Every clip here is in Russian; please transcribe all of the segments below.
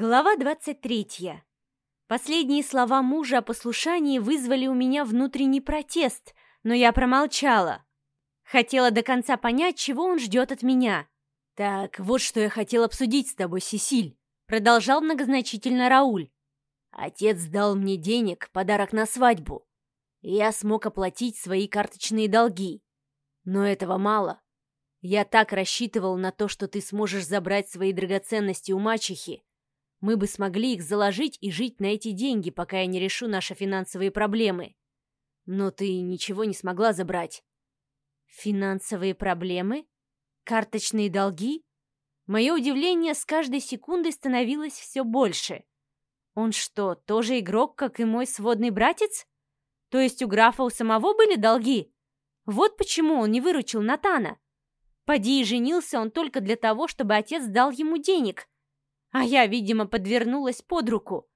Глава 23. Последние слова мужа о послушании вызвали у меня внутренний протест, но я промолчала. Хотела до конца понять, чего он ждет от меня. «Так, вот что я хотел обсудить с тобой, Сесиль», — продолжал многозначительно Рауль. «Отец дал мне денег, подарок на свадьбу, я смог оплатить свои карточные долги. Но этого мало. Я так рассчитывал на то, что ты сможешь забрать свои драгоценности у мачехи, мы бы смогли их заложить и жить на эти деньги, пока я не решу наши финансовые проблемы. Но ты ничего не смогла забрать. Финансовые проблемы? Карточные долги? Мое удивление с каждой секундой становилось все больше. Он что, тоже игрок, как и мой сводный братец? То есть у графа у самого были долги? Вот почему он не выручил Натана. Поди и женился он только для того, чтобы отец дал ему денег — а я, видимо, подвернулась под руку.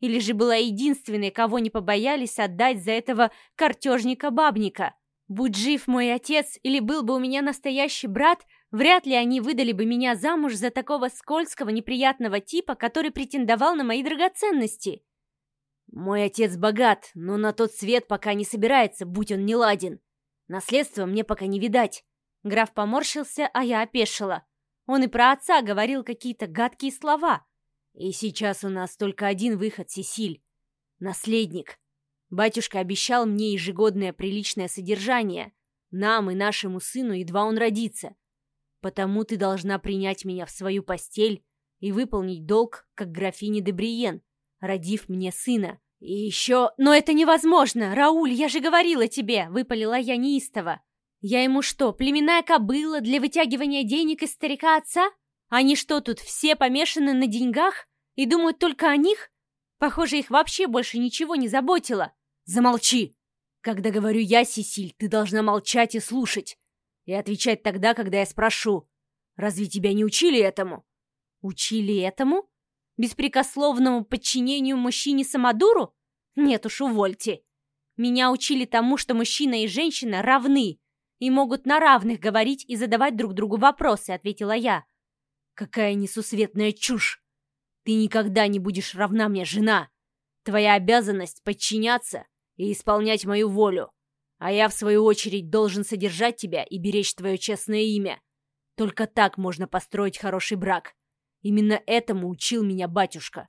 Или же была единственной, кого не побоялись отдать за этого картежника-бабника. Будь жив мой отец или был бы у меня настоящий брат, вряд ли они выдали бы меня замуж за такого скользкого, неприятного типа, который претендовал на мои драгоценности. Мой отец богат, но на тот свет пока не собирается, будь он не ладен. Наследство мне пока не видать. Граф поморщился, а я опешила. Он и про отца говорил какие-то гадкие слова. И сейчас у нас только один выход, Сесиль. Наследник. Батюшка обещал мне ежегодное приличное содержание. Нам и нашему сыну едва он родится. Потому ты должна принять меня в свою постель и выполнить долг, как графиня де Бриен, родив мне сына. И еще... Но это невозможно! Рауль, я же говорила тебе! Выпалила я неистово. Я ему что, племенная кобыла для вытягивания денег из старика отца? Они что тут, все помешаны на деньгах и думают только о них? Похоже, их вообще больше ничего не заботило. Замолчи! Когда говорю я, Сесиль, ты должна молчать и слушать. И отвечать тогда, когда я спрошу. Разве тебя не учили этому? Учили этому? Беспрекословному подчинению мужчине-самодуру? Нет уж, увольте. Меня учили тому, что мужчина и женщина равны, и могут на равных говорить и задавать друг другу вопросы», — ответила я. «Какая несусветная чушь! Ты никогда не будешь равна мне, жена! Твоя обязанность — подчиняться и исполнять мою волю, а я, в свою очередь, должен содержать тебя и беречь твое честное имя. Только так можно построить хороший брак. Именно этому учил меня батюшка».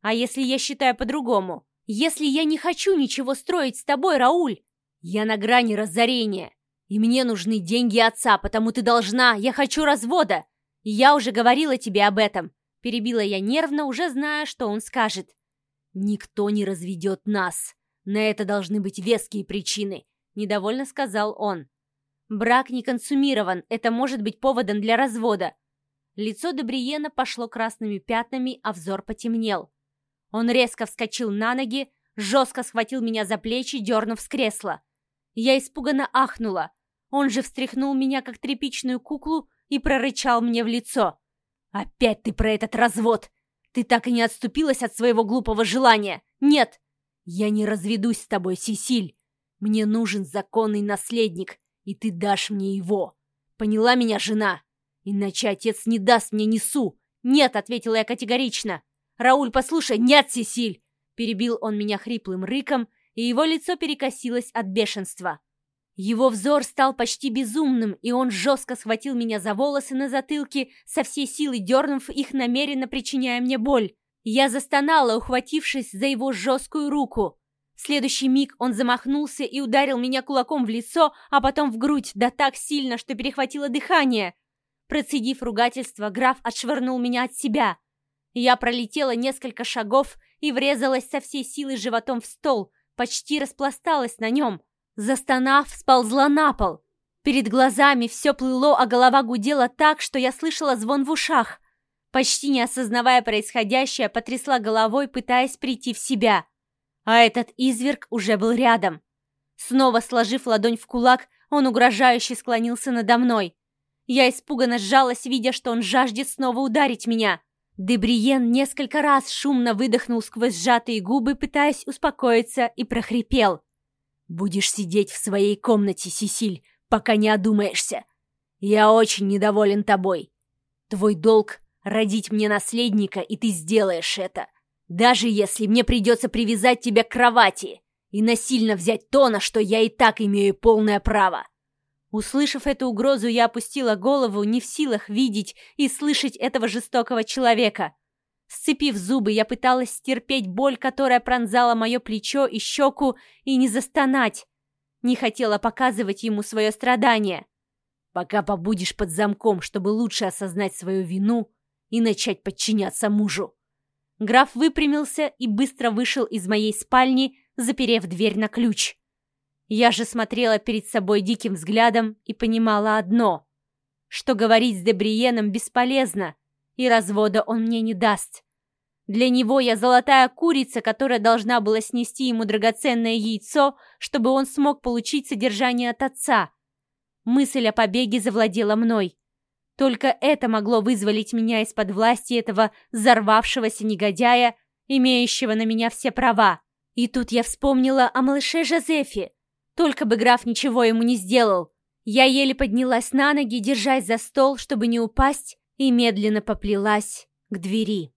«А если я считаю по-другому? Если я не хочу ничего строить с тобой, Рауль?» «Я на грани разорения. И мне нужны деньги отца, потому ты должна, я хочу развода. И я уже говорила тебе об этом. Перебила я нервно, уже зная, что он скажет. Никто не разведет нас. На это должны быть веские причины, недовольно сказал он. Брак не консумирован, это может быть поводом для развода. Лицо Добриена пошло красными пятнами, а взор потемнел. Он резко вскочил на ноги, жестко схватил меня за плечи, дернув с кресла. Я испуганно ахнула. Он же встряхнул меня, как тряпичную куклу, и прорычал мне в лицо. «Опять ты про этот развод! Ты так и не отступилась от своего глупого желания! Нет! Я не разведусь с тобой, Сесиль! Мне нужен законный наследник, и ты дашь мне его! Поняла меня, жена? Иначе отец не даст мне несу!» «Нет!» — ответила я категорично. «Рауль, послушай, нет, Сесиль!» Перебил он меня хриплым рыком, и его лицо перекосилось от бешенства. Его взор стал почти безумным, и он жестко схватил меня за волосы на затылке, со всей силы дернув их, намеренно причиняя мне боль. Я застонала, ухватившись за его жесткую руку. В следующий миг он замахнулся и ударил меня кулаком в лицо, а потом в грудь, да так сильно, что перехватило дыхание. Процедив ругательство, граф отшвырнул меня от себя. Я пролетела несколько шагов и врезалась со всей силы животом в стол, почти распласталась на нем. Застонав, сползла на пол. Перед глазами все плыло, а голова гудела так, что я слышала звон в ушах. Почти не осознавая происходящее, потрясла головой, пытаясь прийти в себя. А этот изверг уже был рядом. Снова сложив ладонь в кулак, он угрожающе склонился надо мной. Я испуганно сжалась, видя, что он жаждет снова ударить меня. Дебриен несколько раз шумно выдохнул сквозь сжатые губы, пытаясь успокоиться, и прохрипел. Будешь сидеть в своей комнате, Сесиль, пока не одумаешься. Я очень недоволен тобой. Твой долг — родить мне наследника, и ты сделаешь это. Даже если мне придется привязать тебя к кровати и насильно взять то, на что я и так имею полное право. Услышав эту угрозу, я опустила голову, не в силах видеть и слышать этого жестокого человека. Сцепив зубы, я пыталась стерпеть боль, которая пронзала мое плечо и щеку, и не застонать. Не хотела показывать ему свое страдание. Пока побудешь под замком, чтобы лучше осознать свою вину и начать подчиняться мужу. Граф выпрямился и быстро вышел из моей спальни, заперев дверь на ключ. Я же смотрела перед собой диким взглядом и понимала одно, что говорить с Дебриеном бесполезно, и развода он мне не даст. Для него я золотая курица, которая должна была снести ему драгоценное яйцо, чтобы он смог получить содержание от отца. Мысль о побеге завладела мной. Только это могло вызволить меня из-под власти этого взорвавшегося негодяя, имеющего на меня все права. И тут я вспомнила о малыше Жозефе, только бы граф ничего ему не сделал. Я еле поднялась на ноги, держась за стол, чтобы не упасть, и медленно поплелась к двери.